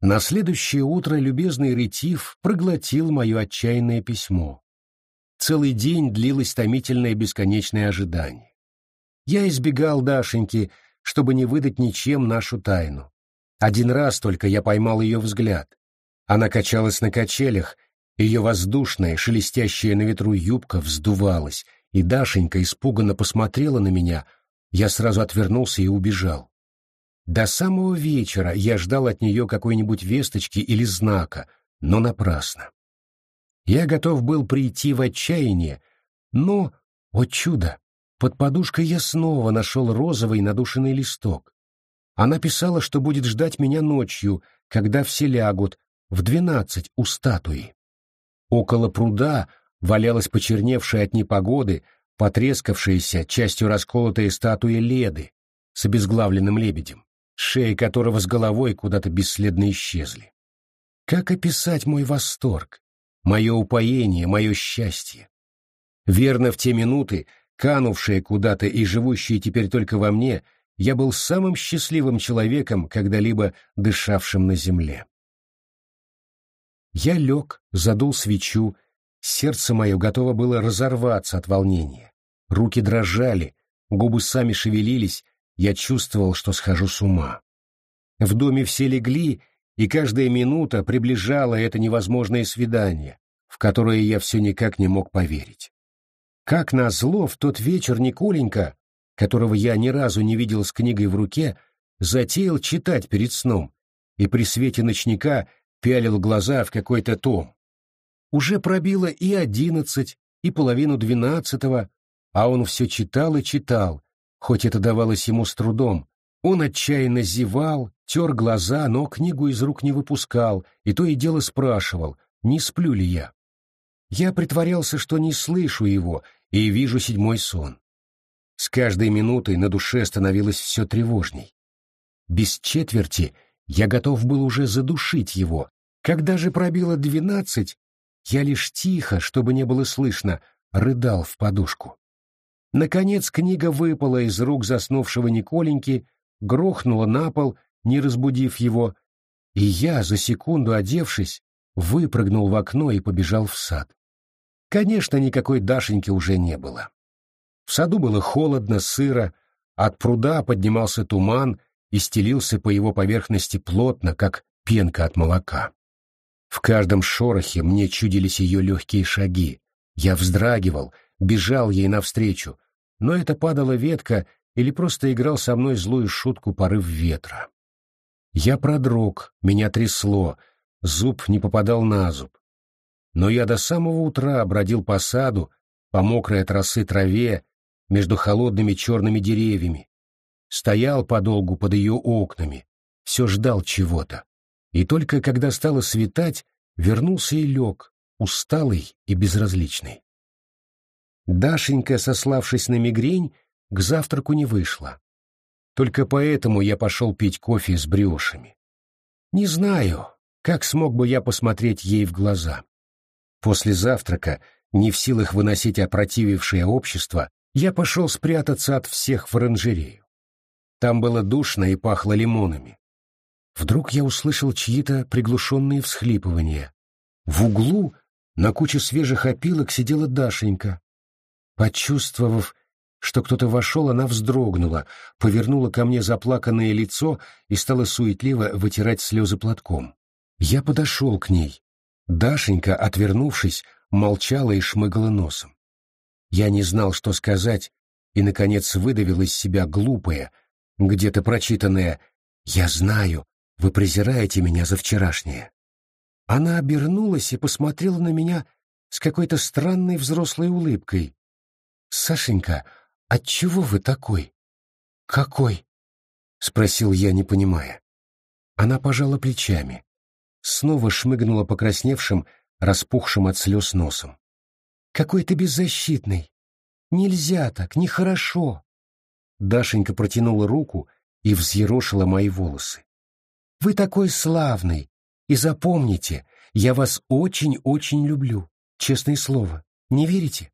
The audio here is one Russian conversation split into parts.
На следующее утро любезный ретив проглотил мое отчаянное письмо. Целый день длилось томительное бесконечное ожидание. Я избегал Дашеньки, чтобы не выдать ничем нашу тайну. Один раз только я поймал ее взгляд. Она качалась на качелях, ее воздушная, шелестящая на ветру юбка вздувалась, и Дашенька испуганно посмотрела на меня, я сразу отвернулся и убежал. До самого вечера я ждал от нее какой-нибудь весточки или знака, но напрасно. Я готов был прийти в отчаяние, но, о чудо, под подушкой я снова нашел розовый надушенный листок. Она писала, что будет ждать меня ночью, когда все лягут, в двенадцать у статуи. Около пруда валялась почерневшая от непогоды, потрескавшаяся, частью расколотая статуя Леды с обезглавленным лебедем шеи которого с головой куда-то бесследно исчезли. Как описать мой восторг, мое упоение, мое счастье? Верно, в те минуты, канувшие куда-то и живущие теперь только во мне, я был самым счастливым человеком, когда-либо дышавшим на земле. Я лег, задул свечу, сердце мое готово было разорваться от волнения. Руки дрожали, губы сами шевелились, я чувствовал, что схожу с ума. В доме все легли, и каждая минута приближала это невозможное свидание, в которое я все никак не мог поверить. Как назло, в тот вечер Николенька, которого я ни разу не видел с книгой в руке, затеял читать перед сном, и при свете ночника пялил глаза в какой-то том. Уже пробило и одиннадцать, и половину двенадцатого, а он все читал и читал, Хоть это давалось ему с трудом, он отчаянно зевал, тер глаза, но книгу из рук не выпускал, и то и дело спрашивал, не сплю ли я. Я притворялся, что не слышу его, и вижу седьмой сон. С каждой минутой на душе становилось все тревожней. Без четверти я готов был уже задушить его. Когда же пробило двенадцать, я лишь тихо, чтобы не было слышно, рыдал в подушку. Наконец книга выпала из рук заснувшего Николеньки, грохнула на пол, не разбудив его, и я, за секунду одевшись, выпрыгнул в окно и побежал в сад. Конечно, никакой Дашеньки уже не было. В саду было холодно, сыро, от пруда поднимался туман и стелился по его поверхности плотно, как пенка от молока. В каждом шорохе мне чудились ее легкие шаги. Я вздрагивал — бежал ей навстречу, но это падала ветка или просто играл со мной злую шутку порыв ветра. Я продрог, меня трясло, зуб не попадал на зуб. Но я до самого утра бродил по саду, по мокрой от росы траве, между холодными черными деревьями, стоял подолгу под ее окнами, все ждал чего-то. И только когда стало светать, вернулся и лег, усталый и безразличный. Дашенька, сославшись на мигрень, к завтраку не вышла. Только поэтому я пошел пить кофе с брюшами. Не знаю, как смог бы я посмотреть ей в глаза. После завтрака, не в силах выносить опротивившее общество, я пошел спрятаться от всех в оранжерею. Там было душно и пахло лимонами. Вдруг я услышал чьи-то приглушенные всхлипывания. В углу на куче свежих опилок сидела Дашенька, Почувствовав, что кто-то вошел, она вздрогнула, повернула ко мне заплаканное лицо и стала суетливо вытирать слезы платком. Я подошел к ней. Дашенька, отвернувшись, молчала и шмыгала носом. Я не знал, что сказать, и, наконец, выдавил из себя глупое, где-то прочитанное «Я знаю, вы презираете меня за вчерашнее». Она обернулась и посмотрела на меня с какой-то странной взрослой улыбкой, «Сашенька, отчего вы такой?» «Какой?» — спросил я, не понимая. Она пожала плечами, снова шмыгнула покрасневшим, распухшим от слез носом. «Какой ты беззащитный! Нельзя так, нехорошо!» Дашенька протянула руку и взъерошила мои волосы. «Вы такой славный! И запомните, я вас очень-очень люблю, честное слово. Не верите?»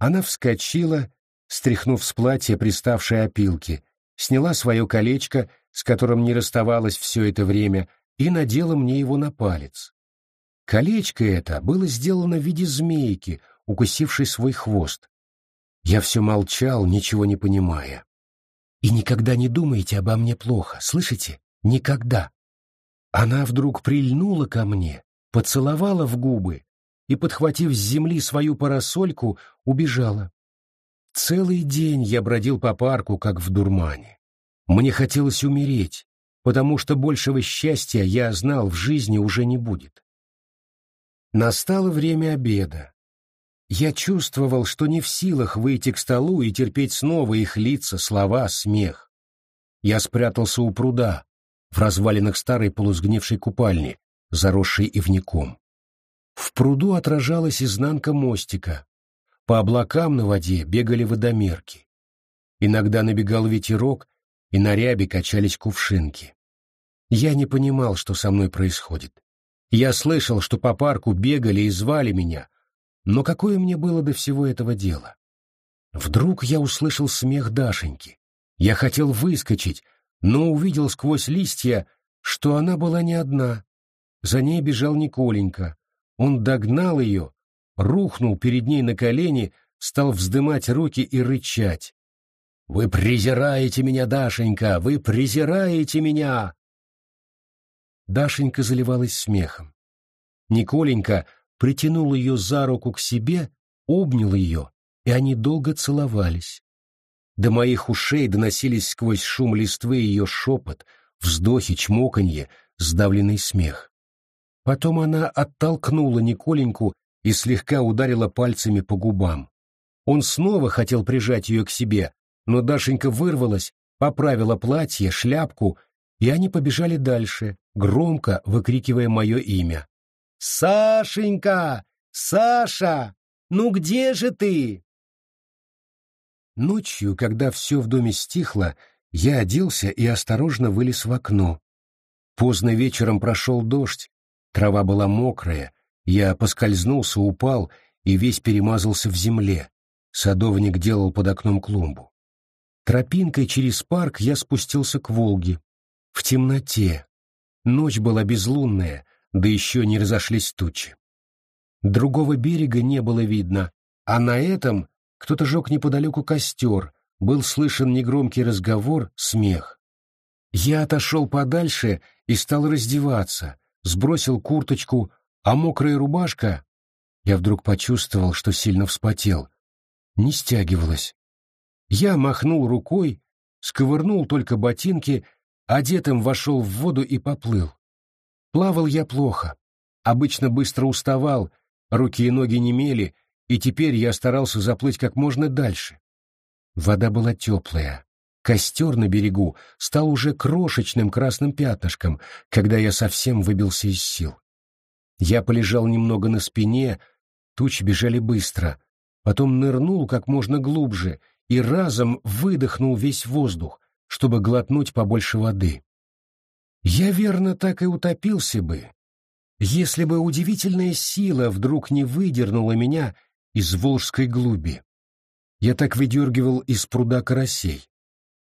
Она вскочила, стряхнув с платья приставшие опилки, сняла свое колечко, с которым не расставалась все это время, и надела мне его на палец. Колечко это было сделано в виде змейки, укусившей свой хвост. Я все молчал, ничего не понимая. И никогда не думайте обо мне плохо, слышите? Никогда. Она вдруг прильнула ко мне, поцеловала в губы и, подхватив с земли свою парасольку, убежала. Целый день я бродил по парку, как в дурмане. Мне хотелось умереть, потому что большего счастья я знал в жизни уже не будет. Настало время обеда. Я чувствовал, что не в силах выйти к столу и терпеть снова их лица, слова, смех. Я спрятался у пруда, в развалинах старой полусгнившей купальни, заросшей ивняком. В пруду отражалась изнанка мостика. По облакам на воде бегали водомерки. Иногда набегал ветерок, и на рябе качались кувшинки. Я не понимал, что со мной происходит. Я слышал, что по парку бегали и звали меня, но какое мне было до всего этого дела? Вдруг я услышал смех Дашеньки. Я хотел выскочить, но увидел сквозь листья, что она была не одна. За ней бежал Николенька. Он догнал ее, рухнул перед ней на колени, стал вздымать руки и рычать. «Вы презираете меня, Дашенька! Вы презираете меня!» Дашенька заливалась смехом. Николенька притянул ее за руку к себе, обнял ее, и они долго целовались. До моих ушей доносились сквозь шум листвы ее шепот, вздохи, чмоканье, сдавленный смех. Потом она оттолкнула Николеньку и слегка ударила пальцами по губам. Он снова хотел прижать ее к себе, но Дашенька вырвалась, поправила платье, шляпку и они побежали дальше, громко выкрикивая мое имя. «Сашенька! Саша! Ну где же ты?» Ночью, когда все в доме стихло, я оделся и осторожно вылез в окно. Поздно вечером прошел дождь, трава была мокрая, я поскользнулся, упал и весь перемазался в земле. Садовник делал под окном клумбу. Тропинкой через парк я спустился к Волге. В темноте. Ночь была безлунная, да еще не разошлись тучи. Другого берега не было видно, а на этом кто-то жег неподалеку костер, был слышен негромкий разговор, смех. Я отошел подальше и стал раздеваться, сбросил курточку, а мокрая рубашка... Я вдруг почувствовал, что сильно вспотел. Не стягивалась. Я махнул рукой, сковырнул только ботинки одетым вошел в воду и поплыл. Плавал я плохо, обычно быстро уставал, руки и ноги немели, и теперь я старался заплыть как можно дальше. Вода была теплая. Костер на берегу стал уже крошечным красным пятнышком, когда я совсем выбился из сил. Я полежал немного на спине, тучи бежали быстро, потом нырнул как можно глубже и разом выдохнул весь воздух, чтобы глотнуть побольше воды. Я, верно, так и утопился бы, если бы удивительная сила вдруг не выдернула меня из волжской глуби. Я так выдергивал из пруда карасей.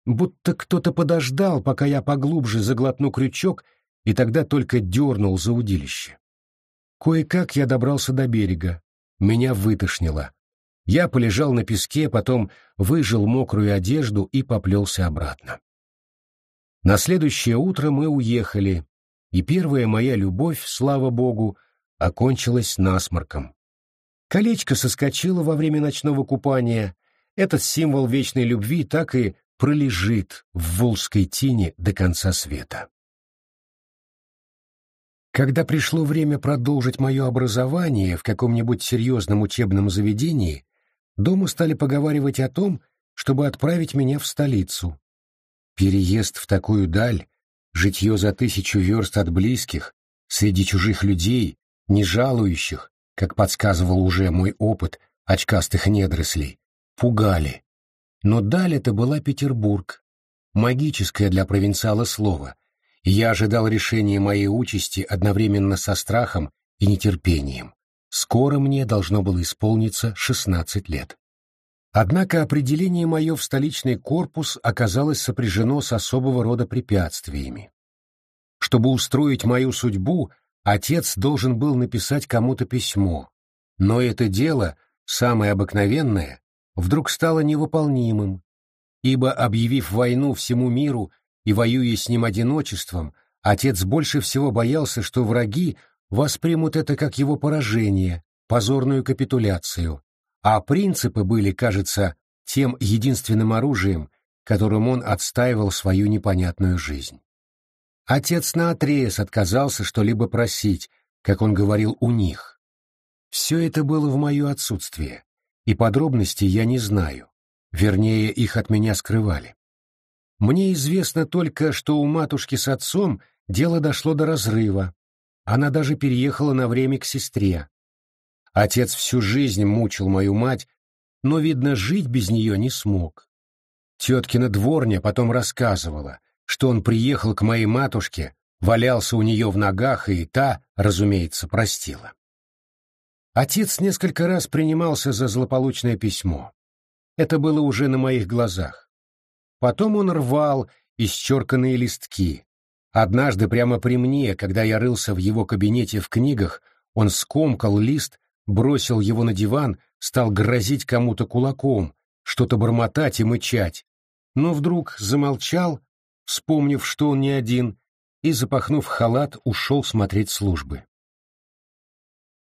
Будто кто-то подождал, пока я поглубже заглотну крючок, и тогда только дернул за удилище. Кое-как я добрался до берега. Меня вытошнило. Я полежал на песке, потом выжил мокрую одежду и поплелся обратно. На следующее утро мы уехали, и первая моя любовь, слава богу, окончилась насморком. Колечко соскочило во время ночного купания. Этот символ вечной любви так и пролежит в волжской тени до конца света. Когда пришло время продолжить мое образование в каком-нибудь серьезном учебном заведении, дома стали поговаривать о том, чтобы отправить меня в столицу. Переезд в такую даль, житье за тысячу верст от близких, среди чужих людей, не жалующих, как подсказывал уже мой опыт очкастых недорослей, пугали. Но даль это была Петербург, магическое для провинциала слово, я ожидал решения моей участи одновременно со страхом и нетерпением. Скоро мне должно было исполниться шестнадцать лет. Однако определение мое в столичный корпус оказалось сопряжено с особого рода препятствиями. Чтобы устроить мою судьбу, отец должен был написать кому-то письмо. Но это дело, самое обыкновенное, вдруг стало невыполнимым, ибо, объявив войну всему миру и воюя с ним одиночеством, отец больше всего боялся, что враги воспримут это как его поражение, позорную капитуляцию, а принципы были, кажется, тем единственным оружием, которым он отстаивал свою непонятную жизнь. Отец наотрез отказался что-либо просить, как он говорил у них. Все это было в мое отсутствие, и подробностей я не знаю, вернее, их от меня скрывали. Мне известно только, что у матушки с отцом дело дошло до разрыва. Она даже переехала на время к сестре. Отец всю жизнь мучил мою мать, но, видно, жить без нее не смог. Теткина дворня потом рассказывала, что он приехал к моей матушке, валялся у нее в ногах, и та, разумеется, простила. Отец несколько раз принимался за злополучное письмо. Это было уже на моих глазах. Потом он рвал исчерканные листки. Однажды прямо при мне, когда я рылся в его кабинете в книгах, он скомкал лист, бросил его на диван, стал грозить кому-то кулаком, что-то бормотать и мычать, но вдруг замолчал, вспомнив, что он не один, и, запахнув халат, ушел смотреть службы.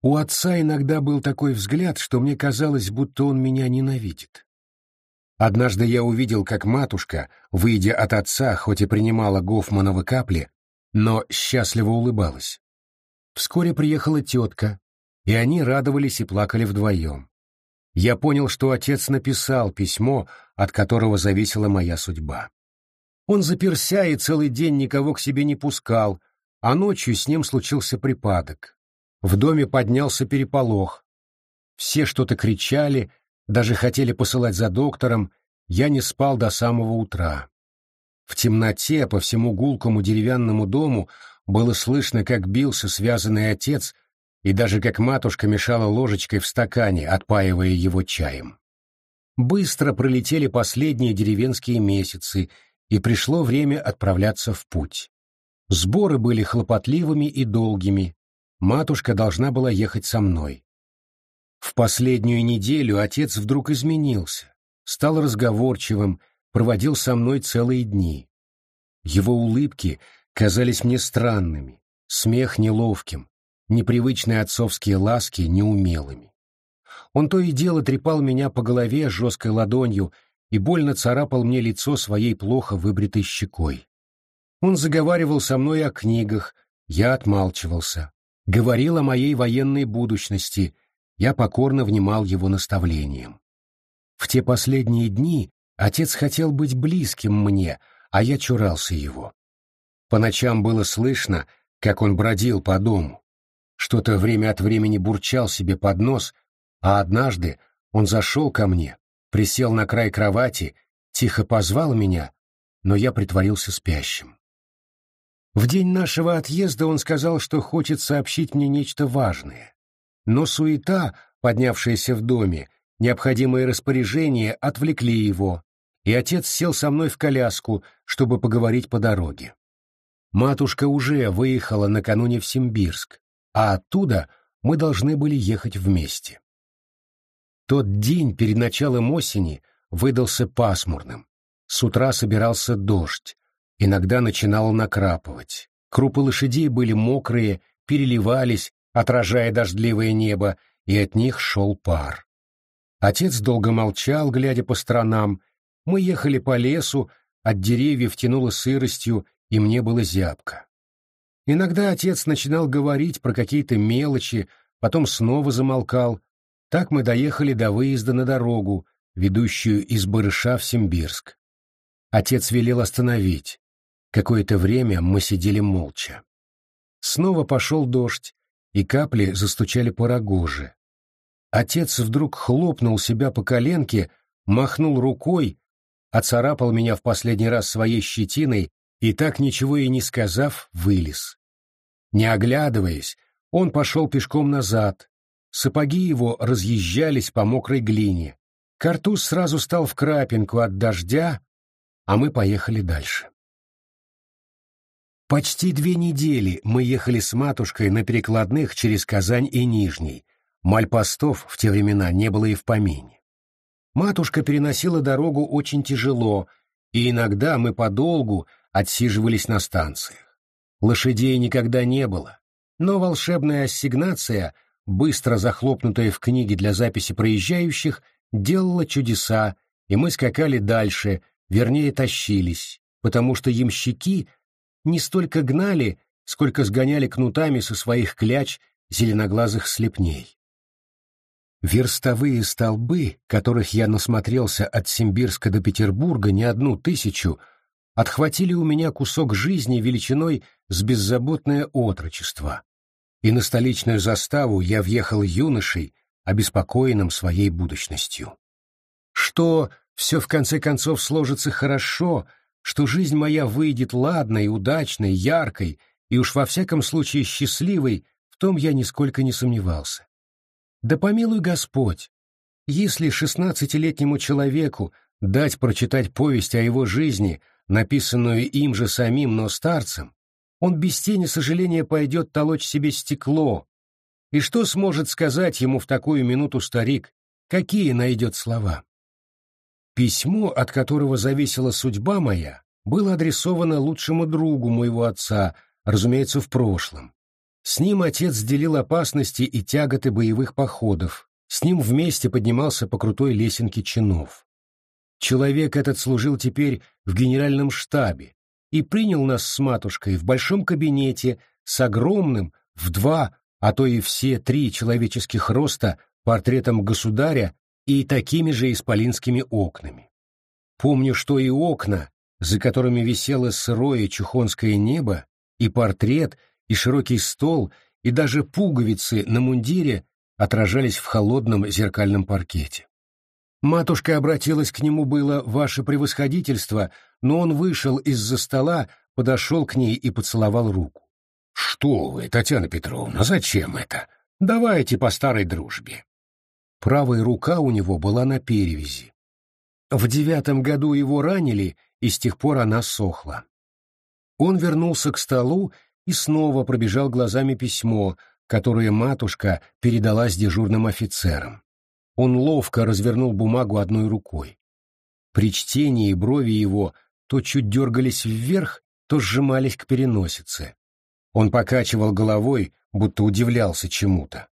У отца иногда был такой взгляд, что мне казалось, будто он меня ненавидит. Однажды я увидел, как матушка, выйдя от отца, хоть и принимала Гофмановы капли, но счастливо улыбалась. Вскоре приехала тетка, и они радовались и плакали вдвоем. Я понял, что отец написал письмо, от которого зависела моя судьба. Он заперся и целый день никого к себе не пускал, а ночью с ним случился припадок. В доме поднялся переполох. Все что-то кричали, даже хотели посылать за доктором, я не спал до самого утра. В темноте по всему гулкому деревянному дому было слышно, как бился связанный отец, и даже как матушка мешала ложечкой в стакане, отпаивая его чаем. Быстро пролетели последние деревенские месяцы, и пришло время отправляться в путь. Сборы были хлопотливыми и долгими. Матушка должна была ехать со мной. В последнюю неделю отец вдруг изменился, стал разговорчивым, проводил со мной целые дни. Его улыбки казались мне странными, смех неловким, непривычные отцовские ласки неумелыми. Он то и дело трепал меня по голове жесткой ладонью и больно царапал мне лицо своей плохо выбритой щекой. Он заговаривал со мной о книгах, я отмалчивался. Говорил о моей военной будущности, я покорно внимал его наставлениям. В те последние дни отец хотел быть близким мне, а я чурался его. По ночам было слышно, как он бродил по дому. Что-то время от времени бурчал себе под нос, а однажды он зашел ко мне, присел на край кровати, тихо позвал меня, но я притворился спящим. В день нашего отъезда он сказал, что хочет сообщить мне нечто важное. Но суета, поднявшаяся в доме, необходимые распоряжения отвлекли его, и отец сел со мной в коляску, чтобы поговорить по дороге. Матушка уже выехала накануне в Симбирск, а оттуда мы должны были ехать вместе. Тот день перед началом осени выдался пасмурным. С утра собирался дождь, иногда начинало накрапывать. Крупы лошадей были мокрые, переливались, отражая дождливое небо, и от них шел пар. Отец долго молчал, глядя по сторонам. Мы ехали по лесу, от деревьев тянуло сыростью, и мне было зябко. Иногда отец начинал говорить про какие-то мелочи, потом снова замолкал, так мы доехали до выезда на дорогу, ведущую из Барыша в Симбирск. Отец велел остановить. Какое-то время мы сидели молча. Снова пошел дождь, и капли застучали по рогоже. Отец вдруг хлопнул себя по коленке, махнул рукой, оцарапал меня в последний раз своей щетиной и, так ничего и не сказав, вылез. Не оглядываясь, он пошел пешком назад, Сапоги его разъезжались по мокрой глине. Картуз сразу стал в крапинку от дождя, а мы поехали дальше. Почти две недели мы ехали с матушкой на перекладных через Казань и Нижний. Мальпостов в те времена не было и в помине. Матушка переносила дорогу очень тяжело, и иногда мы подолгу отсиживались на станциях. Лошадей никогда не было, но волшебная ассигнация, быстро захлопнутая в книге для записи проезжающих, делала чудеса, и мы скакали дальше, вернее тащились, потому что ямщики не столько гнали, сколько сгоняли кнутами со своих кляч зеленоглазых слепней. Верстовые столбы, которых я насмотрелся от Симбирска до Петербурга не одну тысячу, отхватили у меня кусок жизни величиной с беззаботное отрочество. И на столичную заставу я въехал юношей, обеспокоенным своей будущностью. Что все в конце концов сложится хорошо, что жизнь моя выйдет ладной, удачной, яркой и уж во всяком случае счастливой, в том я нисколько не сомневался. Да помилуй Господь, если шестнадцатилетнему человеку дать прочитать повесть о его жизни, написанную им же самим, но старцем, он без тени сожаления пойдет толочь себе стекло. И что сможет сказать ему в такую минуту старик? Какие найдет слова? Письмо, от которого зависела судьба моя, было адресовано лучшему другу моего отца, разумеется, в прошлом. С ним отец делил опасности и тяготы боевых походов, с ним вместе поднимался по крутой лесенке чинов. Человек этот служил теперь в генеральном штабе и принял нас с матушкой в большом кабинете с огромным, в два, а то и все три человеческих роста, портретом государя и такими же исполинскими окнами. Помню, что и окна, за которыми висело сырое чухонское небо, и портрет, и широкий стол, и даже пуговицы на мундире отражались в холодном зеркальном паркете. Матушка обратилась к нему было «Ваше превосходительство», но он вышел из-за стола, подошел к ней и поцеловал руку. «Что вы, Татьяна Петровна, зачем это? Давайте по старой дружбе». Правая рука у него была на перевязи. В девятом году его ранили, и с тех пор она сохла. Он вернулся к столу и снова пробежал глазами письмо, которое матушка передала с дежурным офицером. Он ловко развернул бумагу одной рукой. При чтении брови его то чуть дергались вверх, то сжимались к переносице. Он покачивал головой, будто удивлялся чему-то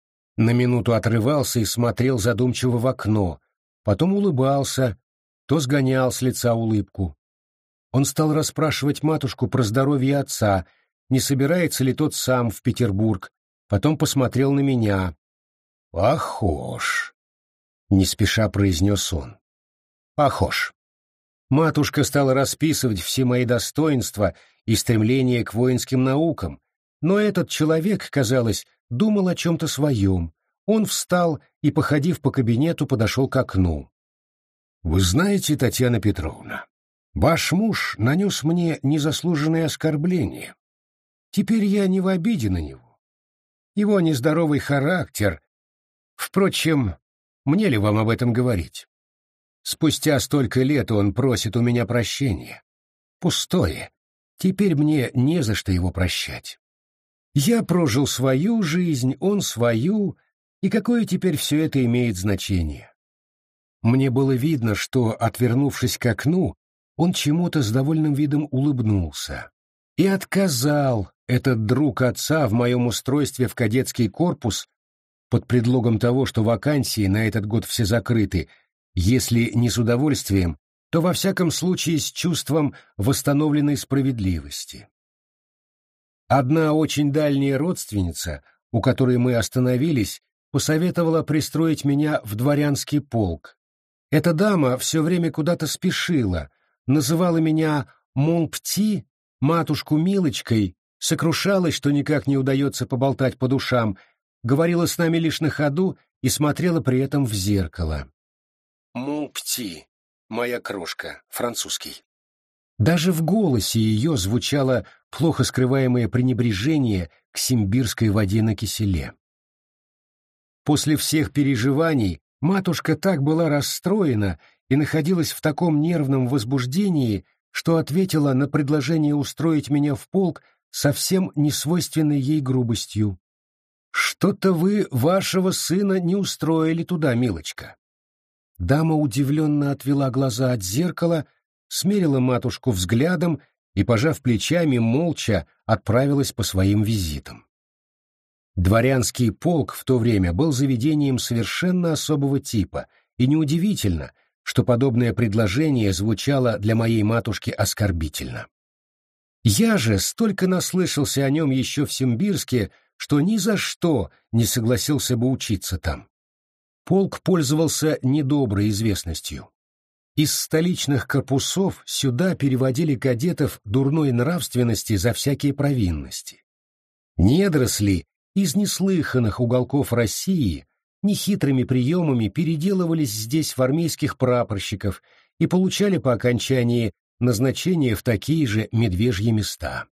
на минуту отрывался и смотрел задумчиво в окно, потом улыбался, то сгонял с лица улыбку. Он стал расспрашивать матушку про здоровье отца, не собирается ли тот сам в Петербург, потом посмотрел на меня. «Похож», — не спеша произнес он. «Похож». Матушка стала расписывать все мои достоинства и стремления к воинским наукам, но этот человек, казалось, думал о чем-то своем. Он встал и, походив по кабинету, подошел к окну. «Вы знаете, Татьяна Петровна, ваш муж нанес мне незаслуженное оскорбление. Теперь я не в обиде на него. Его нездоровый характер... Впрочем, мне ли вам об этом говорить? Спустя столько лет он просит у меня прощения. Пустое. Теперь мне не за что его прощать. Я прожил свою жизнь, он свою, и какое теперь все это имеет значение? Мне было видно, что, отвернувшись к окну, он чему-то с довольным видом улыбнулся. И отказал этот друг отца в моем устройстве в кадетский корпус под предлогом того, что вакансии на этот год все закрыты, если не с удовольствием, то во всяком случае с чувством восстановленной справедливости. Одна очень дальняя родственница, у которой мы остановились, посоветовала пристроить меня в дворянский полк. Эта дама все время куда-то спешила, называла меня Монпти, матушку Милочкой, сокрушалась, что никак не удается поболтать по душам, говорила с нами лишь на ходу и смотрела при этом в зеркало. Монпти, моя крошка, французский. Даже в голосе ее звучало плохо скрываемое пренебрежение к симбирской воде на киселе. После всех переживаний матушка так была расстроена и находилась в таком нервном возбуждении, что ответила на предложение устроить меня в полк совсем не свойственной ей грубостью. «Что-то вы вашего сына не устроили туда, милочка». Дама удивленно отвела глаза от зеркала, смерила матушку взглядом и, пожав плечами, молча отправилась по своим визитам. Дворянский полк в то время был заведением совершенно особого типа, и неудивительно, что подобное предложение звучало для моей матушки оскорбительно. Я же столько наслышался о нем еще в Симбирске, что ни за что не согласился бы учиться там. Полк пользовался недоброй известностью. Из столичных корпусов сюда переводили кадетов дурной нравственности за всякие провинности. Недоросли из неслыханных уголков России нехитрыми приемами переделывались здесь в армейских прапорщиков и получали по окончании назначение в такие же медвежьи места.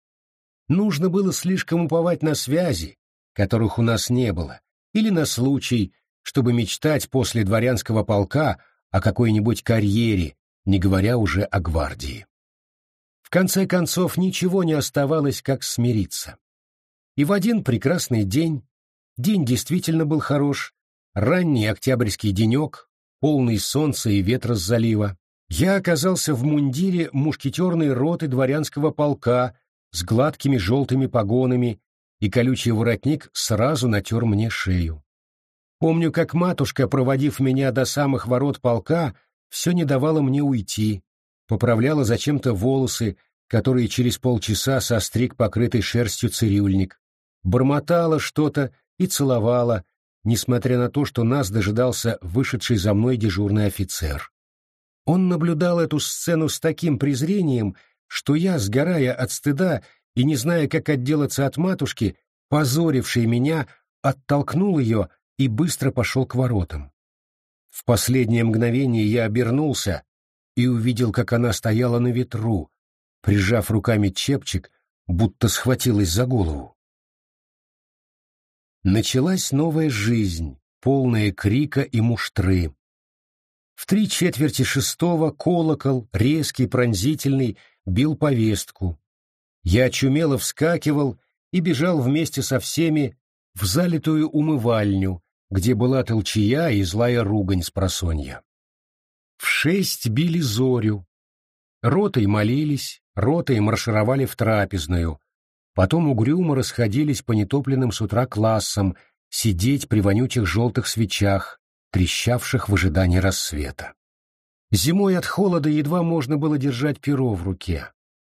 Нужно было слишком уповать на связи, которых у нас не было, или на случай, чтобы мечтать после дворянского полка о какой-нибудь карьере, не говоря уже о гвардии. В конце концов, ничего не оставалось, как смириться. И в один прекрасный день, день действительно был хорош, ранний октябрьский денек, полный солнца и ветра с залива, я оказался в мундире мушкетерной роты дворянского полка с гладкими желтыми погонами, и колючий воротник сразу натер мне шею. Помню, как матушка, проводив меня до самых ворот полка, все не давала мне уйти, поправляла зачем-то волосы, которые через полчаса состриг покрытый шерстью цирюльник, бормотала что-то и целовала, несмотря на то, что нас дожидался вышедший за мной дежурный офицер. Он наблюдал эту сцену с таким презрением, что я, сгорая от стыда и не зная, как отделаться от матушки, позорившей меня, оттолкнул ее и быстро пошел к воротам. В последнее мгновение я обернулся и увидел, как она стояла на ветру, прижав руками чепчик, будто схватилась за голову. Началась новая жизнь, полная крика и муштры. В три четверти шестого колокол, резкий, пронзительный, бил повестку. Я очумело вскакивал и бежал вместе со всеми в залитую умывальню, где была толчья и злая ругань с просонья. В шесть били зорю. Ротой молились, ротой маршировали в трапезную. Потом угрюмо расходились по нетопленным с утра классам, сидеть при вонючих желтых свечах, трещавших в ожидании рассвета. Зимой от холода едва можно было держать перо в руке.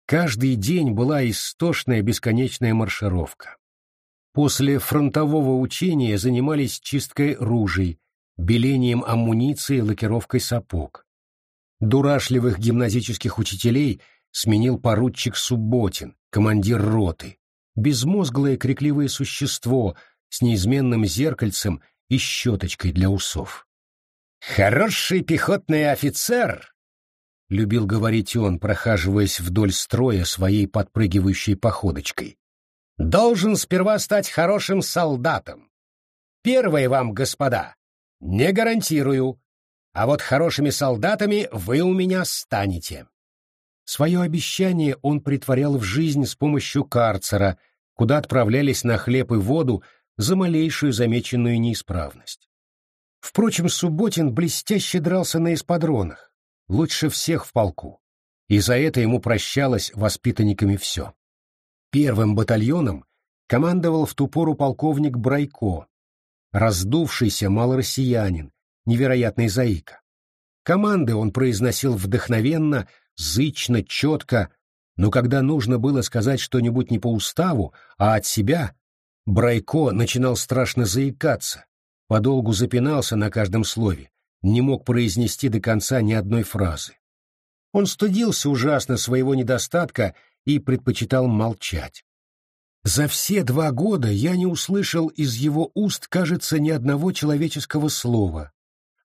Каждый день была истошная бесконечная маршировка. После фронтового учения занимались чисткой ружей, белением амуниции, лакировкой сапог. Дурашливых гимназических учителей сменил поручик Субботин, командир роты, безмозглое крикливое существо с неизменным зеркальцем и щеточкой для усов. «Хороший пехотный офицер!» — любил говорить он, прохаживаясь вдоль строя своей подпрыгивающей походочкой. «Должен сперва стать хорошим солдатом. Первое вам, господа, не гарантирую, а вот хорошими солдатами вы у меня станете». Свое обещание он притворял в жизнь с помощью карцера, куда отправлялись на хлеб и воду за малейшую замеченную неисправность. Впрочем, Субботин блестяще дрался на эспадронах, лучше всех в полку, и за это ему прощалось воспитанниками все. Первым батальоном командовал в ту пору полковник Брайко, раздувшийся малороссиянин, невероятный заика. Команды он произносил вдохновенно, зычно, четко, но когда нужно было сказать что-нибудь не по уставу, а от себя, Брайко начинал страшно заикаться, подолгу запинался на каждом слове, не мог произнести до конца ни одной фразы. Он стыдился ужасно своего недостатка и предпочитал молчать. За все два года я не услышал из его уст, кажется, ни одного человеческого слова.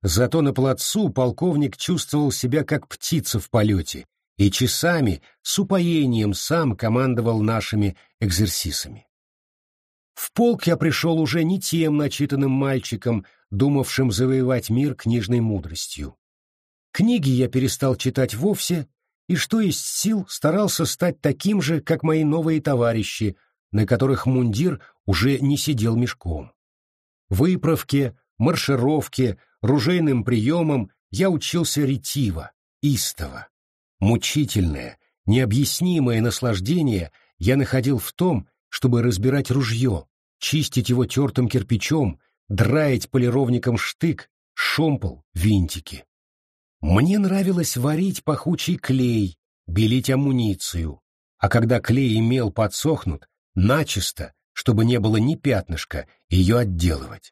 Зато на плацу полковник чувствовал себя как птица в полете и часами с упоением сам командовал нашими экзерсисами. В полк я пришел уже не тем начитанным мальчиком, думавшим завоевать мир книжной мудростью. Книги я перестал читать вовсе и что есть сил старался стать таким же, как мои новые товарищи, на которых мундир уже не сидел мешком. Выправке, маршировке, ружейным приемам я учился ретиво, истово. Мучительное, необъяснимое наслаждение я находил в том, чтобы разбирать ружье, чистить его тертым кирпичом, драить полировником штык, шомпол, винтики. Мне нравилось варить пахучий клей, белить амуницию, а когда клей и мел подсохнут, начисто, чтобы не было ни пятнышка, ее отделывать.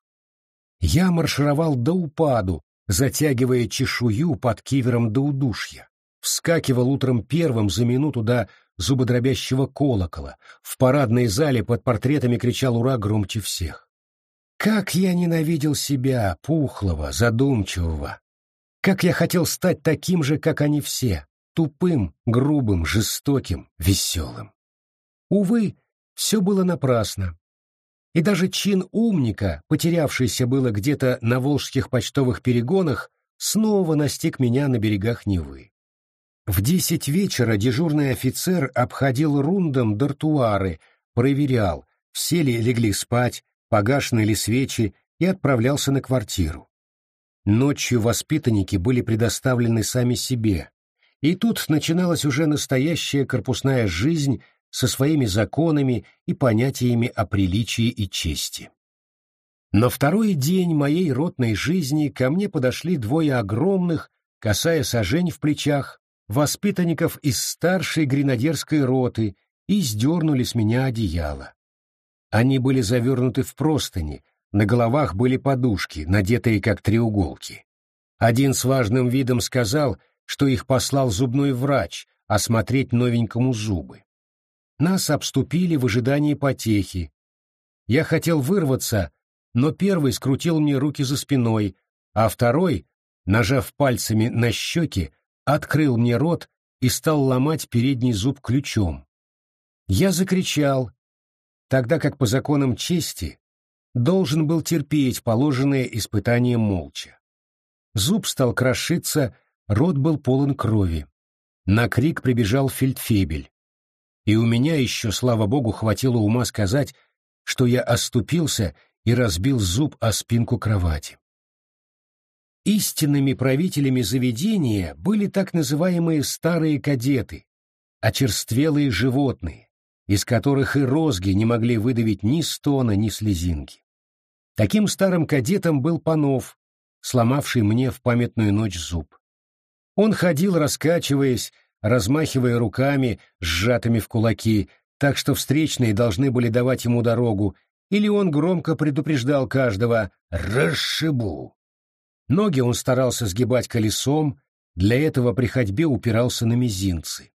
Я маршировал до упаду, затягивая чешую под кивером до удушья. Вскакивал утром первым за минуту до зубодробящего колокола. В парадной зале под портретами кричал «Ура!» громче всех. Как я ненавидел себя, пухлого, задумчивого. Как я хотел стать таким же, как они все, тупым, грубым, жестоким, веселым. Увы, все было напрасно. И даже чин умника, потерявшийся было где-то на волжских почтовых перегонах, снова настиг меня на берегах Невы. В десять вечера дежурный офицер обходил рундом дартуары, проверял, все ли легли спать, погашены ли свечи, и отправлялся на квартиру. Ночью воспитанники были предоставлены сами себе, и тут начиналась уже настоящая корпусная жизнь со своими законами и понятиями о приличии и чести. На второй день моей ротной жизни ко мне подошли двое огромных, касая сажень в плечах, воспитанников из старшей гренадерской роты и сдернули с меня одеяло. Они были завернуты в простыни, на головах были подушки, надетые как треуголки. Один с важным видом сказал, что их послал зубной врач осмотреть новенькому зубы. Нас обступили в ожидании потехи. Я хотел вырваться, но первый скрутил мне руки за спиной, а второй, нажав пальцами на щеки, открыл мне рот и стал ломать передний зуб ключом. Я закричал, тогда как по законам чести должен был терпеть положенное испытание молча. Зуб стал крошиться, рот был полон крови. На крик прибежал фельдфебель и у меня еще, слава богу, хватило ума сказать, что я оступился и разбил зуб о спинку кровати. Истинными правителями заведения были так называемые старые кадеты, очерствелые животные, из которых и розги не могли выдавить ни стона, ни слезинки. Таким старым кадетом был Панов, сломавший мне в памятную ночь зуб. Он ходил, раскачиваясь, размахивая руками, сжатыми в кулаки, так что встречные должны были давать ему дорогу, или он громко предупреждал каждого «Расшибу!». Ноги он старался сгибать колесом, для этого при ходьбе упирался на мизинцы.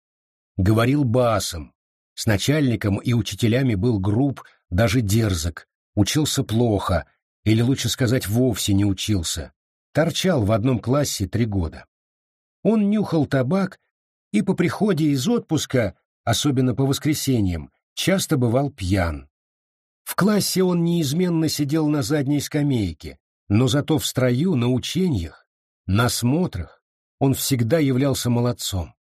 Говорил басом, с начальником и учителями был груб, даже дерзок, учился плохо, или лучше сказать, вовсе не учился. Торчал в одном классе три года. Он нюхал табак и по приходе из отпуска, особенно по воскресеньям, часто бывал пьян. В классе он неизменно сидел на задней скамейке, но зато в строю, на учениях, на смотрах он всегда являлся молодцом.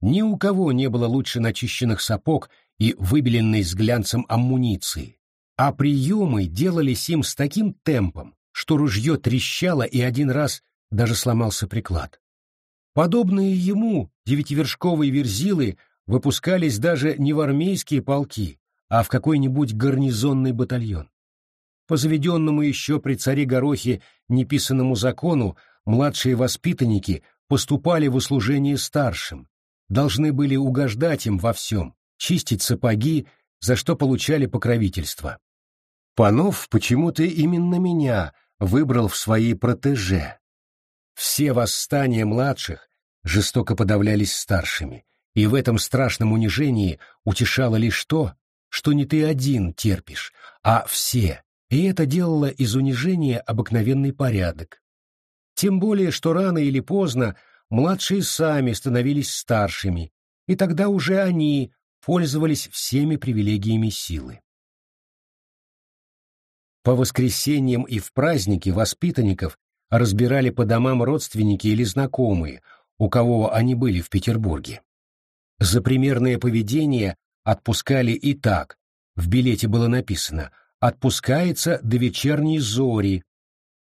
Ни у кого не было лучше начищенных сапог и выбеленной с глянцем амуниции, а приемы делались им с таким темпом, что ружье трещало и один раз даже сломался приклад. Подобные ему девятивершковые верзилы выпускались даже не в армейские полки, а в какой-нибудь гарнизонный батальон. По заведенному еще при царе Горохе неписанному закону младшие воспитанники поступали в услужение старшим, должны были угождать им во всем, чистить сапоги, за что получали покровительство. Панов почему-то именно меня выбрал в свои протеже. Все восстания младших жестоко подавлялись старшими, и в этом страшном унижении утешало лишь то, что не ты один терпишь, а все, и это делало из унижения обыкновенный порядок. Тем более, что рано или поздно младшие сами становились старшими, и тогда уже они пользовались всеми привилегиями силы. По воскресеньям и в праздники воспитанников разбирали по домам родственники или знакомые, у кого они были в Петербурге. За примерное поведение отпускали и так. В билете было написано «Отпускается до вечерней зори».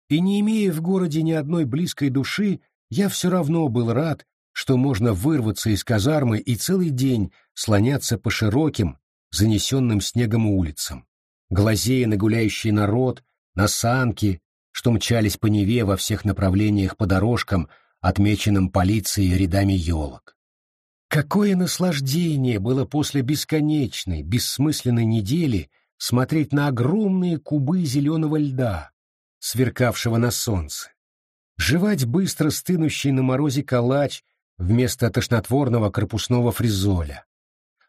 И не имея в городе ни одной близкой души, я все равно был рад, что можно вырваться из казармы и целый день слоняться по широким, занесенным снегом улицам, глазея на гуляющий народ, на санки, что мчались по Неве во всех направлениях по дорожкам, отмеченным полицией рядами елок. Какое наслаждение было после бесконечной, бессмысленной недели смотреть на огромные кубы зеленого льда, сверкавшего на солнце, жевать быстро стынущий на морозе калач вместо тошнотворного корпусного фризоля,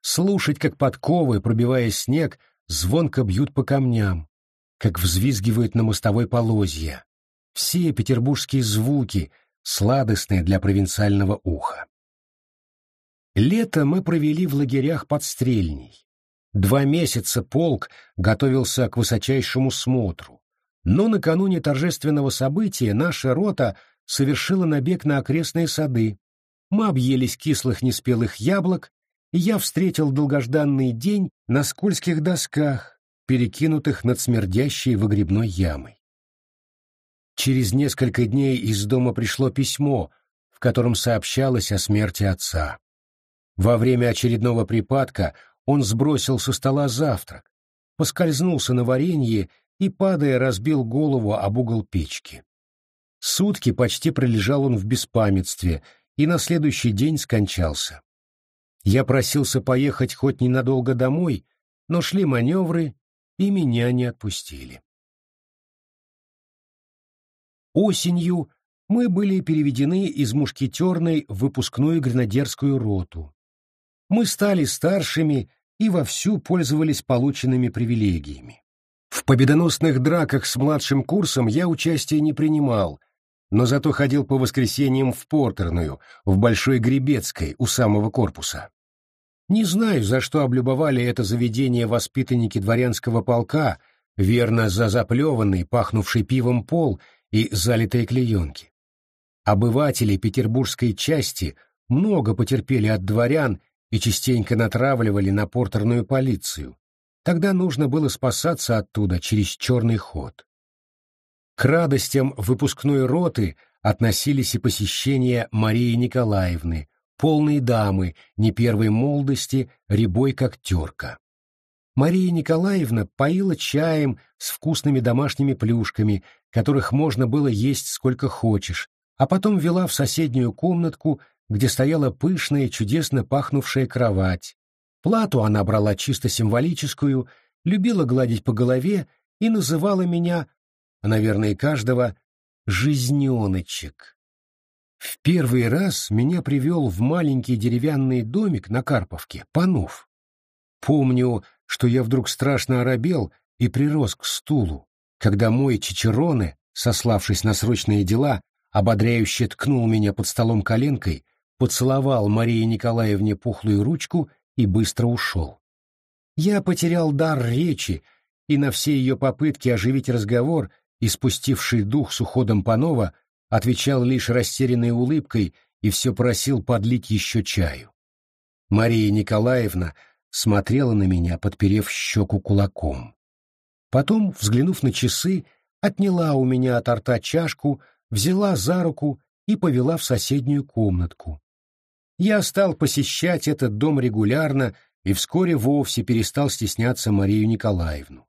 слушать, как подковы, пробивая снег, звонко бьют по камням, как взвизгивают на мостовой полозья. Все петербургские звуки, сладостные для провинциального уха. Лето мы провели в лагерях под Стрельней. Два месяца полк готовился к высочайшему смотру, но накануне торжественного события наша рота совершила набег на окрестные сады. Мы объелись кислых неспелых яблок, и я встретил долгожданный день на скользких досках, перекинутых над смердящей выгребной ямой. Через несколько дней из дома пришло письмо, в котором сообщалось о смерти отца. Во время очередного припадка он сбросил со стола завтрак, поскользнулся на варенье и, падая, разбил голову об угол печки. Сутки почти пролежал он в беспамятстве и на следующий день скончался. Я просился поехать хоть ненадолго домой, но шли маневры, и меня не отпустили. Осенью мы были переведены из мушкетерной в выпускную гренадерскую роту мы стали старшими и вовсю пользовались полученными привилегиями. В победоносных драках с младшим курсом я участия не принимал, но зато ходил по воскресеньям в Портерную, в Большой Гребецкой, у самого корпуса. Не знаю, за что облюбовали это заведение воспитанники дворянского полка, верно за заплеванный, пахнувший пивом пол и залитые клеенки. Обыватели петербургской части много потерпели от дворян и частенько натравливали на портерную полицию. Тогда нужно было спасаться оттуда через черный ход. К радостям выпускной роты относились и посещения Марии Николаевны, полной дамы, не первой молодости, рябой как терка. Мария Николаевна поила чаем с вкусными домашними плюшками, которых можно было есть сколько хочешь, а потом вела в соседнюю комнатку где стояла пышная, чудесно пахнувшая кровать. Плату она брала чисто символическую, любила гладить по голове и называла меня, наверное, каждого, «жизненочек». В первый раз меня привел в маленький деревянный домик на Карповке, Панов. Помню, что я вдруг страшно оробел и прирос к стулу, когда мой Чичероне, сославшись на срочные дела, ободряюще ткнул меня под столом коленкой, поцеловал Марии Николаевне пухлую ручку и быстро ушел. Я потерял дар речи, и на все ее попытки оживить разговор, испустивший дух с уходом Панова, отвечал лишь растерянной улыбкой и все просил подлить еще чаю. Мария Николаевна смотрела на меня, подперев щеку кулаком. Потом, взглянув на часы, отняла у меня от рта чашку, взяла за руку и повела в соседнюю комнатку, я стал посещать этот дом регулярно и вскоре вовсе перестал стесняться Марию Николаевну.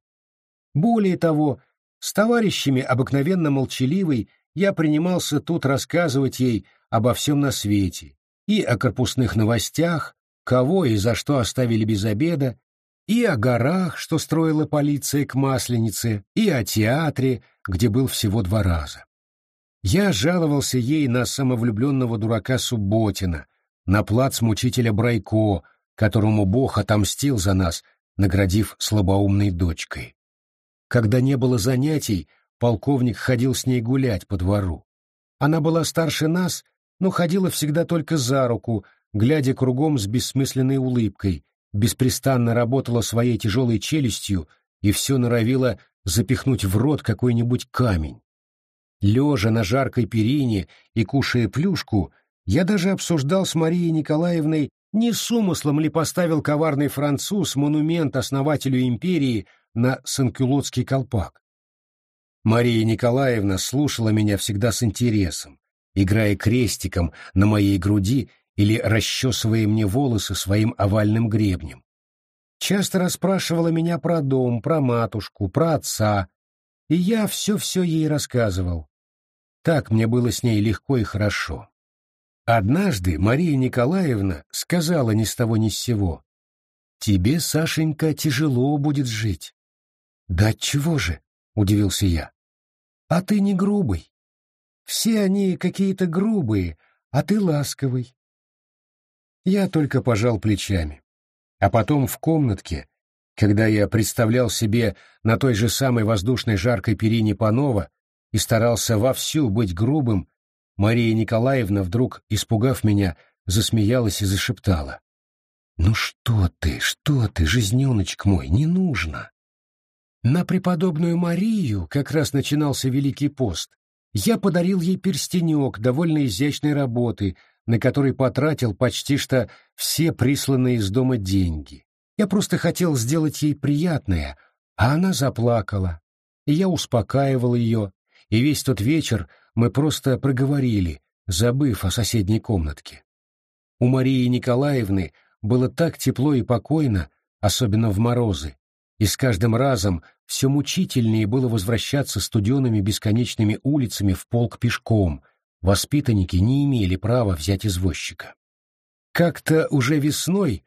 Более того, с товарищами обыкновенно молчаливой я принимался тут рассказывать ей обо всем на свете, и о корпусных новостях, кого и за что оставили без обеда, и о горах, что строила полиция к Масленице, и о театре, где был всего два раза. Я жаловался ей на самовлюбленного дурака Субботина, на плац мучителя Брайко, которому Бог отомстил за нас, наградив слабоумной дочкой. Когда не было занятий, полковник ходил с ней гулять по двору. Она была старше нас, но ходила всегда только за руку, глядя кругом с бессмысленной улыбкой, беспрестанно работала своей тяжелой челюстью и все норовила запихнуть в рот какой-нибудь камень. Лежа на жаркой перине и кушая плюшку, я даже обсуждал с Марией Николаевной Не с умыслом ли поставил коварный француз монумент основателю империи на Санкюлотский колпак? Мария Николаевна слушала меня всегда с интересом, играя крестиком на моей груди или расчесывая мне волосы своим овальным гребнем. Часто расспрашивала меня про дом, про матушку, про отца, и я все-все ей рассказывал. Так мне было с ней легко и хорошо. Однажды Мария Николаевна сказала ни с того ни с сего, «Тебе, Сашенька, тяжело будет жить». «Да чего же?» — удивился я. «А ты не грубый. Все они какие-то грубые, а ты ласковый. Я только пожал плечами. А потом в комнатке, когда я представлял себе на той же самой воздушной жаркой перине Панова и старался вовсю быть грубым, Мария Николаевна, вдруг испугав меня, засмеялась и зашептала. «Ну что ты, что ты, жизненочек мой, не нужно!» На преподобную Марию как раз начинался Великий пост. Я подарил ей перстенек довольно изящной работы, на который потратил почти что все присланные из дома деньги. Я просто хотел сделать ей приятное, а она заплакала. И я успокаивал ее, и весь тот вечер мы просто проговорили, забыв о соседней комнатке. У Марии Николаевны было так тепло и покойно, особенно в морозы, и с каждым разом все мучительнее было возвращаться студенными бесконечными улицами в полк пешком, воспитанники не имели права взять извозчика. Как-то уже весной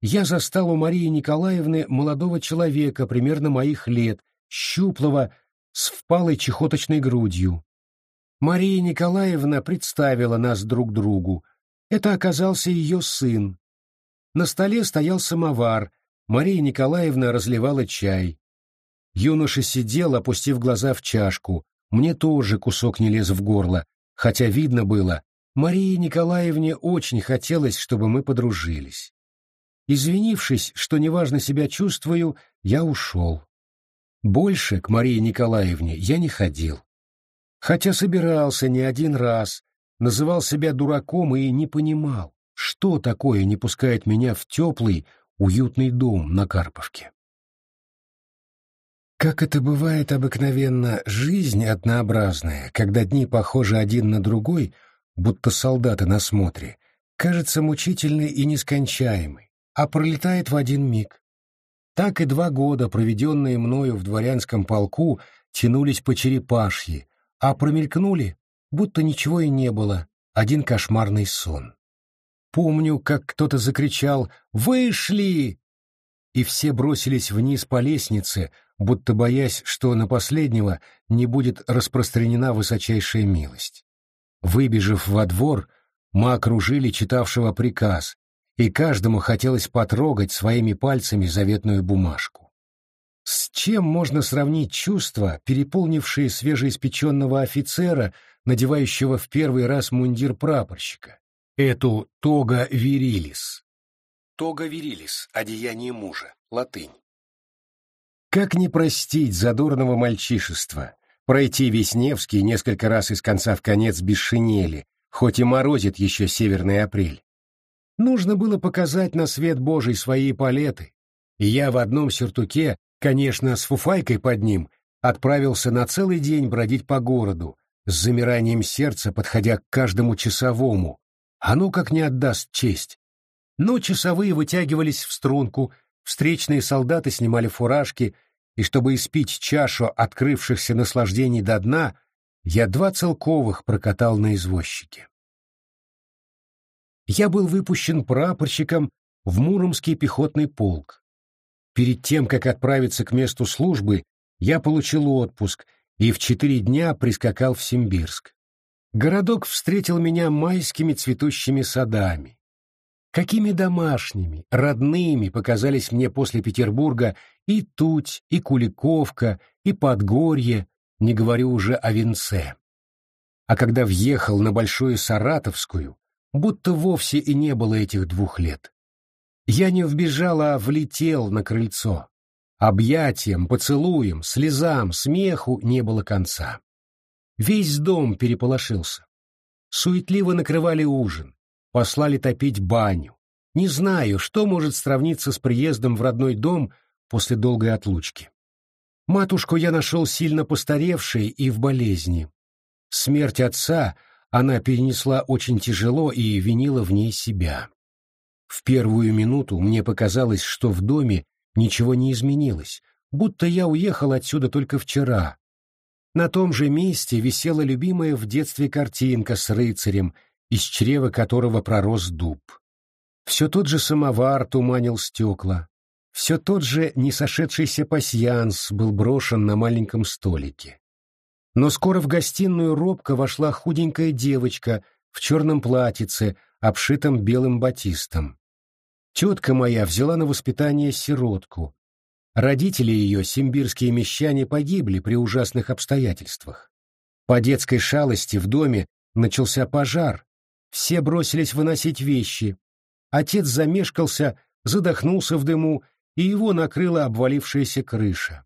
я застал у Марии Николаевны молодого человека примерно моих лет, щуплого, с впалой чехоточной грудью. Мария Николаевна представила нас друг другу. Это оказался ее сын. На столе стоял самовар, Мария Николаевна разливала чай. Юноша сидел, опустив глаза в чашку. Мне тоже кусок не лез в горло, хотя видно было, Марии Николаевне очень хотелось, чтобы мы подружились. Извинившись, что неважно себя чувствую, я ушел. Больше к Марии Николаевне я не ходил. Хотя собирался не один раз, называл себя дураком и не понимал, что такое не пускает меня в теплый, уютный дом на Карповке. Как это бывает обыкновенно, жизнь однообразная, когда дни похожи один на другой, будто солдаты на смотре, кажется мучительной и нескончаемой, а пролетает в один миг. Так и два года, проведенные мною в дворянском полку, тянулись по черепашьи, а промелькнули, будто ничего и не было, один кошмарный сон. Помню, как кто-то закричал «Вышли!» и все бросились вниз по лестнице, будто боясь, что на последнего не будет распространена высочайшая милость. Выбежав во двор, мы окружили читавшего приказ, и каждому хотелось потрогать своими пальцами заветную бумажку. С чем можно сравнить чувства, переполнившие свежеиспеченного офицера, надевающего в первый раз мундир прапорщика? Эту тога вирилис. Тога вирилис — одеяние мужа, латынь. Как не простить задорного мальчишества, пройти весь Невский несколько раз из конца в конец без шинели, хоть и морозит еще северный апрель. Нужно было показать на свет Божий свои палеты, и я в одном сюртуке, конечно, с фуфайкой под ним, отправился на целый день бродить по городу, с замиранием сердца подходя к каждому часовому. А ну как не отдаст честь. Но часовые вытягивались в струнку, встречные солдаты снимали фуражки, и чтобы испить чашу открывшихся наслаждений до дна, я два целковых прокатал на извозчике. Я был выпущен прапорщиком в Муромский пехотный полк. Перед тем, как отправиться к месту службы, я получил отпуск и в четыре дня прискакал в Симбирск. Городок встретил меня майскими цветущими садами, Какими домашними, родными показались мне после Петербурга и Туть, и Куликовка, и Подгорье, не говорю уже о венце. А когда въехал на Большую Саратовскую, будто вовсе и не было этих двух лет. Я не вбежал, а влетел на крыльцо. Объятиям, поцелуем, слезам, смеху не было конца. Весь дом переполошился. Суетливо накрывали ужин послали топить баню. Не знаю, что может сравниться с приездом в родной дом после долгой отлучки. Матушку я нашел сильно постаревшей и в болезни. Смерть отца она перенесла очень тяжело и винила в ней себя. В первую минуту мне показалось, что в доме ничего не изменилось, будто я уехал отсюда только вчера. На том же месте висела любимая в детстве картинка с рыцарем, из чрева которого пророс дуб. Все тот же самовар туманил стекла, все тот же несошедшийся пасьянс был брошен на маленьком столике. Но скоро в гостиную робко вошла худенькая девочка в черном платьице, обшитом белым батистом. Тетка моя взяла на воспитание сиротку. Родители ее, симбирские мещане, погибли при ужасных обстоятельствах. По детской шалости в доме начался пожар. Все бросились выносить вещи. Отец замешкался, задохнулся в дыму, и его накрыла обвалившаяся крыша.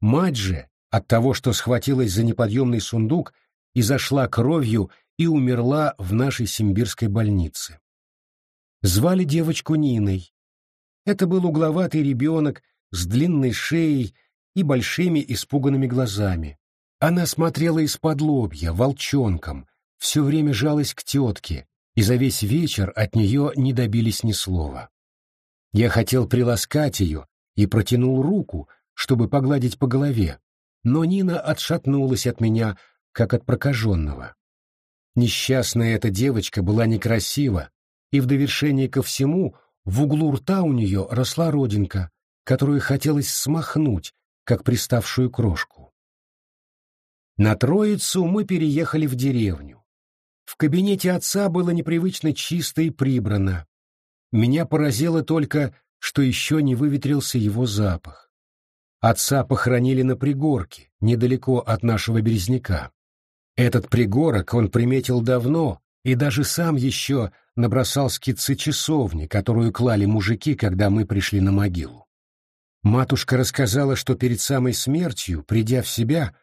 Мать же, от того, что схватилась за неподъемный сундук и зашла кровью и умерла в нашей симбирской больнице. Звали девочку Ниной. Это был угловатый ребенок с длинной шеей и большими испуганными глазами. Она смотрела из-под лобья, волчонком, все время жалась к тетке, и за весь вечер от нее не добились ни слова. Я хотел приласкать ее и протянул руку, чтобы погладить по голове, но Нина отшатнулась от меня, как от прокаженного. Несчастная эта девочка была некрасива, и в довершение ко всему в углу рта у нее росла родинка, которую хотелось смахнуть, как приставшую крошку. На Троицу мы переехали в деревню. В кабинете отца было непривычно чисто и прибрано. Меня поразило только, что еще не выветрился его запах. Отца похоронили на пригорке, недалеко от нашего березняка. Этот пригорок он приметил давно и даже сам еще набросал скидцы часовни, которую клали мужики, когда мы пришли на могилу. Матушка рассказала, что перед самой смертью, придя в себя,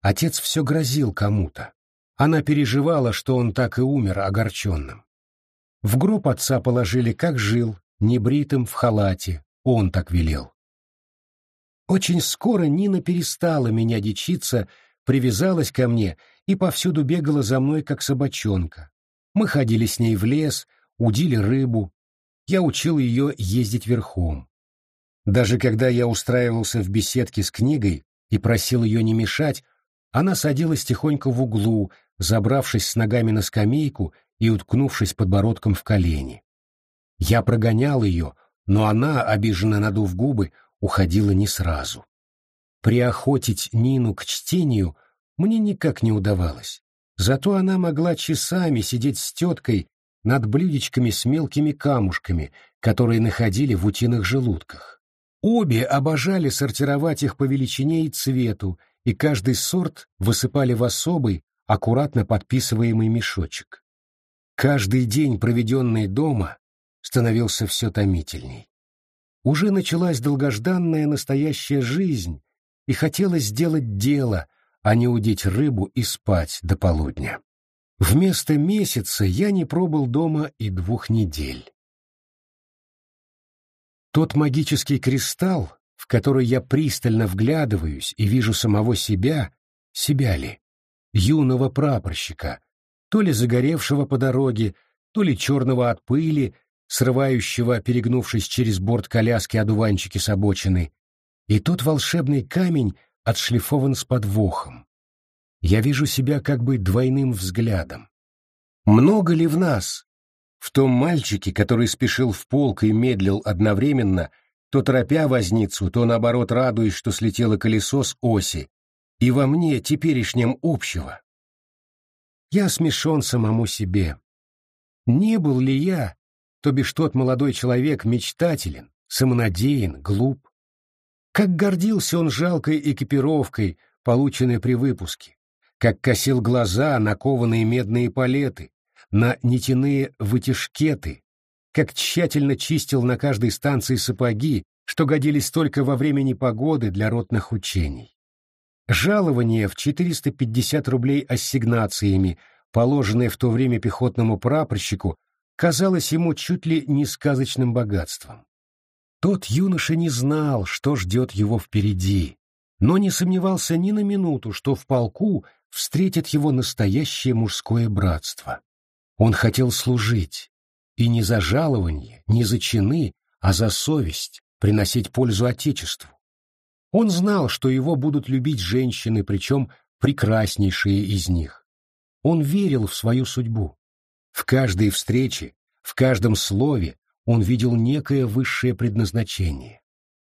отец все грозил кому-то. Она переживала, что он так и умер огорченным. В гроб отца положили, как жил, небритым в халате, он так велел. Очень скоро Нина перестала меня дичиться, привязалась ко мне и повсюду бегала за мной, как собачонка. Мы ходили с ней в лес, удили рыбу. Я учил ее ездить верхом. Даже когда я устраивался в беседке с книгой и просил ее не мешать, она садилась тихонько в углу, забравшись с ногами на скамейку и уткнувшись подбородком в колени. Я прогонял ее, но она, обиженно надув губы, уходила не сразу. Приохотить Нину к чтению мне никак не удавалось. Зато она могла часами сидеть с теткой над блюдечками с мелкими камушками, которые находили в утиных желудках. Обе обожали сортировать их по величине и цвету, и каждый сорт высыпали в особый, аккуратно подписываемый мешочек. Каждый день, проведенный дома, становился все томительней. Уже началась долгожданная настоящая жизнь, и хотелось сделать дело, а не удить рыбу и спать до полудня. Вместо месяца я не пробыл дома и двух недель. Тот магический кристалл, в который я пристально вглядываюсь и вижу самого себя, себя ли, юного прапорщика, то ли загоревшего по дороге, то ли черного от пыли, срывающего, перегнувшись через борт коляски одуванчики с обочины, и тот волшебный камень отшлифован с подвохом. Я вижу себя как бы двойным взглядом. Много ли в нас? В том мальчике, который спешил в полк и медлил одновременно, то торопя возницу, то наоборот радуясь, что слетело колесо с оси, и во мне теперешнем общего. Я смешон самому себе. Не был ли я то бишь тот молодой человек мечтателен, самонадеян, глуп. Как гордился он жалкой экипировкой, полученной при выпуске, как косил глаза на кованые медные палеты, на нитяные вытяжкеты, как тщательно чистил на каждой станции сапоги, что годились только во время непогоды для ротных учений. Жалование в 450 рублей ассигнациями, положенное в то время пехотному прапорщику, казалось ему чуть ли не сказочным богатством. Тот юноша не знал, что ждет его впереди, но не сомневался ни на минуту, что в полку встретит его настоящее мужское братство. Он хотел служить, и не за жалование, не за чины, а за совесть, приносить пользу Отечеству. Он знал, что его будут любить женщины, причем прекраснейшие из них. Он верил в свою судьбу. В каждой встрече, в каждом слове он видел некое высшее предназначение.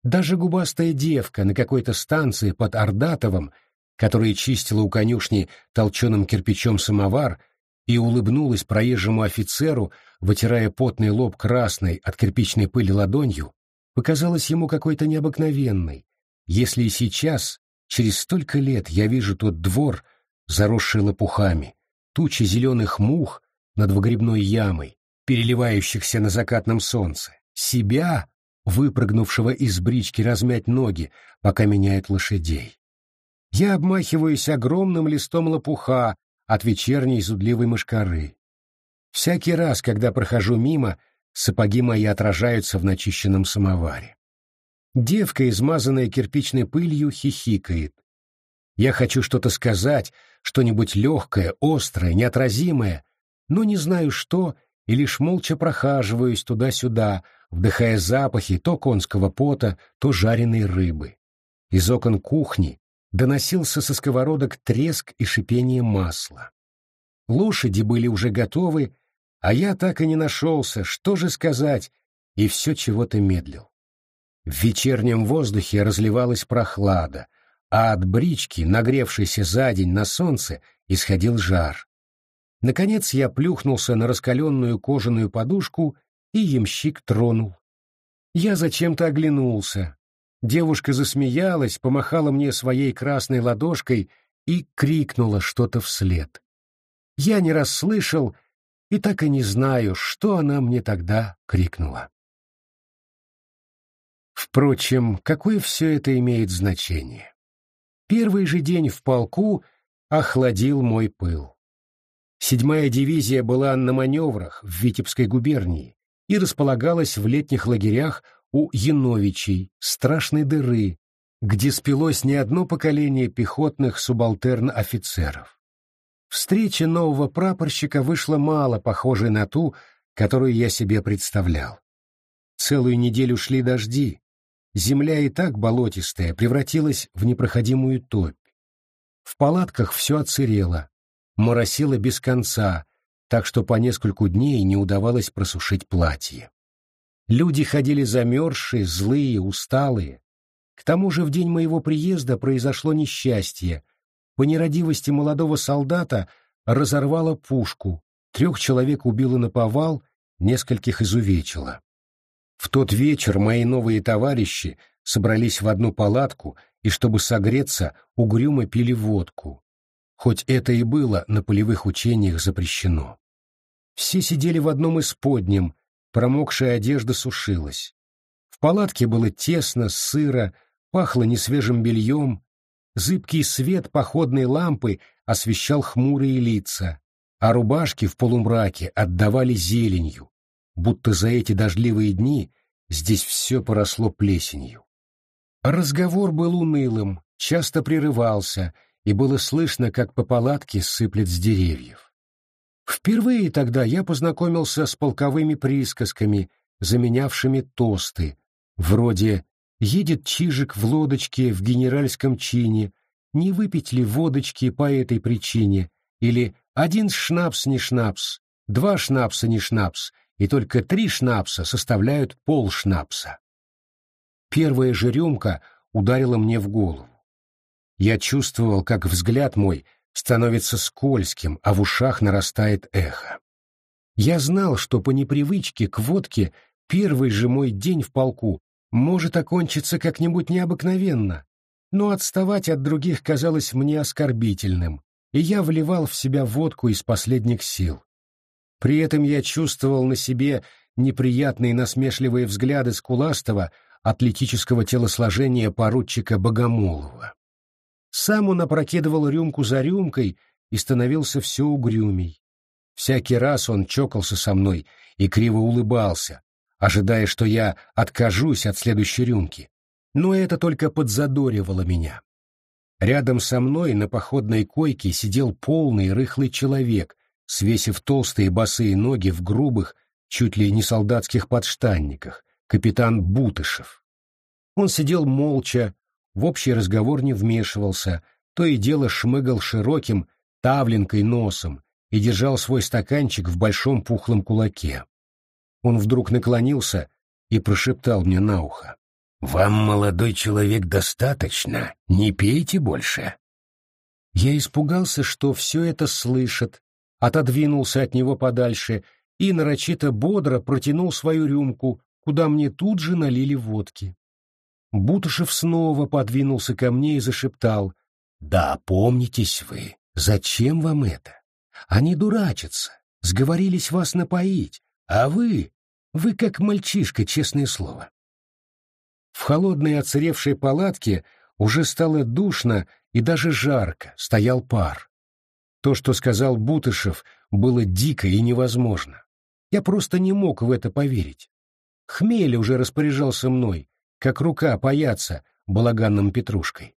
Даже губастая девка на какой-то станции под Ордатовым, которая чистила у конюшни толченым кирпичом самовар и улыбнулась проезжему офицеру, вытирая потный лоб красной от кирпичной пыли ладонью, показалась ему какой-то необыкновенной, если и сейчас, через столько лет, я вижу тот двор, заросший лопухами, тучи зеленых мух над выгребной ямой, переливающихся на закатном солнце, себя, выпрыгнувшего из брички размять ноги, пока меняют лошадей. Я обмахиваюсь огромным листом лопуха от вечерней зудливой мышкары. Всякий раз, когда прохожу мимо, сапоги мои отражаются в начищенном самоваре. Девка, измазанная кирпичной пылью, хихикает. Я хочу что-то сказать, что-нибудь легкое, острое, неотразимое, но не знаю что, и лишь молча прохаживаюсь туда-сюда, вдыхая запахи то конского пота, то жареной рыбы. Из окон кухни доносился со сковородок треск и шипение масла. Лошади были уже готовы, а я так и не нашелся, что же сказать, и все чего-то медлил. В вечернем воздухе разливалась прохлада, а от брички, нагревшейся за день на солнце, исходил жар. Наконец я плюхнулся на раскаленную кожаную подушку, и ямщик тронул. Я зачем-то оглянулся. Девушка засмеялась, помахала мне своей красной ладошкой и крикнула что-то вслед. Я не расслышал и так и не знаю, что она мне тогда крикнула. Впрочем, какое все это имеет значение? Первый же день в полку охладил мой пыл. Седьмая дивизия была на маневрах в Витебской губернии и располагалась в летних лагерях у Яновичей, страшной дыры, где спилось не одно поколение пехотных субалтерн-офицеров. Встреча нового прапорщика вышла мало похожей на ту, которую я себе представлял. Целую неделю шли дожди, Земля и так болотистая превратилась в непроходимую топь. В палатках все оцерело, моросило без конца, так что по нескольку дней не удавалось просушить платье. Люди ходили замерзшие, злые, усталые. К тому же в день моего приезда произошло несчастье. По нерадивости молодого солдата разорвало пушку, трех человек убило на повал, нескольких изувечило. В тот вечер мои новые товарищи собрались в одну палатку и, чтобы согреться, угрюмо пили водку. Хоть это и было на полевых учениях запрещено. Все сидели в одном из подням, промокшая одежда сушилась. В палатке было тесно, сыро, пахло несвежим бельем, зыбкий свет походной лампы освещал хмурые лица, а рубашки в полумраке отдавали зеленью, будто за эти дождливые дни здесь все поросло плесенью. Разговор был унылым, часто прерывался, и было слышно, как по палатке сыплет с деревьев. Впервые тогда я познакомился с полковыми присказками, заменявшими тосты, вроде «Едет чижик в лодочке в генеральском чине, не выпить ли водочки по этой причине?» или «Один шнапс не шнапс, два шнапса не шнапс, и только три шнапса составляют пол шнапса. Первая же рюмка ударила мне в голову. Я чувствовал, как взгляд мой становится скользким, а в ушах нарастает эхо. Я знал, что по непривычке к водке первый же мой день в полку может окончиться как-нибудь необыкновенно, но отставать от других казалось мне оскорбительным, и я вливал в себя водку из последних сил. При этом я чувствовал на себе неприятные насмешливые взгляды скуластого, атлетического телосложения поручика Богомолова. Сам он опрокидывал рюмку за рюмкой и становился все угрюмей. Всякий раз он чокался со мной и криво улыбался, ожидая, что я откажусь от следующей рюмки. Но это только подзадоривало меня. Рядом со мной на походной койке сидел полный рыхлый человек, свесив толстые босые ноги в грубых, чуть ли не солдатских подштанниках, капитан Бутышев. Он сидел молча, в общий разговор не вмешивался, то и дело шмыгал широким, тавленкой носом и держал свой стаканчик в большом пухлом кулаке. Он вдруг наклонился и прошептал мне на ухо. «Вам, молодой человек, достаточно, не пейте больше». Я испугался, что все это слышат, отодвинулся от него подальше и нарочито бодро протянул свою рюмку, куда мне тут же налили водки. Бутышев снова подвинулся ко мне и зашептал. «Да помнитесь вы, зачем вам это? Они дурачатся, сговорились вас напоить, а вы, вы как мальчишка, честное слово». В холодной оцаревшей палатке уже стало душно и даже жарко, стоял пар. То, что сказал Бутышев, было дико и невозможно. Я просто не мог в это поверить. Хмель уже распоряжался мной, как рука паяться балаганным петрушкой.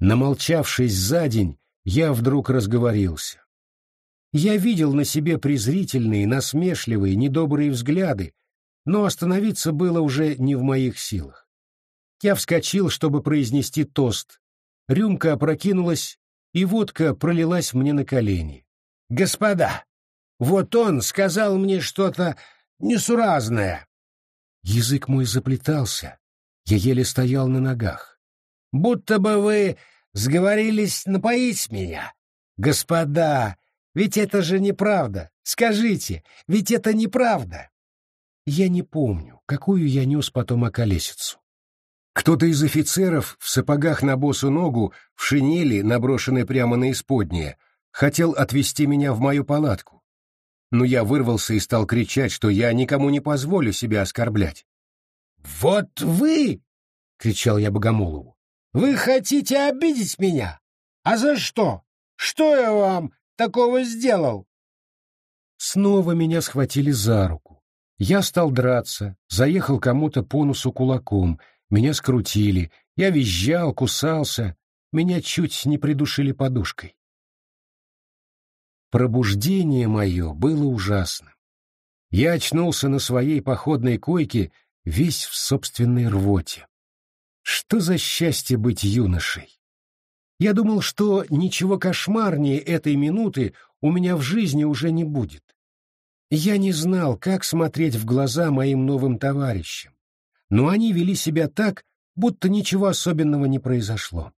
Намолчавшись за день, я вдруг разговорился. Я видел на себе презрительные, насмешливые, недобрые взгляды, но остановиться было уже не в моих силах. Я вскочил, чтобы произнести тост. Рюмка опрокинулась, и водка пролилась мне на колени. «Господа, вот он сказал мне что-то несуразное!» Язык мой заплетался, я еле стоял на ногах. «Будто бы вы сговорились напоить меня. Господа, ведь это же неправда. Скажите, ведь это неправда». Я не помню, какую я нес потом околесицу. Кто-то из офицеров в сапогах на босу ногу, в шинели, наброшенной прямо на исподнее, хотел отвезти меня в мою палатку. Но я вырвался и стал кричать, что я никому не позволю себя оскорблять. «Вот вы!» — кричал я Богомолову. «Вы хотите обидеть меня? А за что? Что я вам такого сделал?» Снова меня схватили за руку. Я стал драться, заехал кому-то по носу кулаком, меня скрутили, я визжал, кусался, меня чуть не придушили подушкой. Пробуждение мое было ужасным. Я очнулся на своей походной койке весь в собственной рвоте. Что за счастье быть юношей? Я думал, что ничего кошмарнее этой минуты у меня в жизни уже не будет. Я не знал, как смотреть в глаза моим новым товарищам, но они вели себя так, будто ничего особенного не произошло.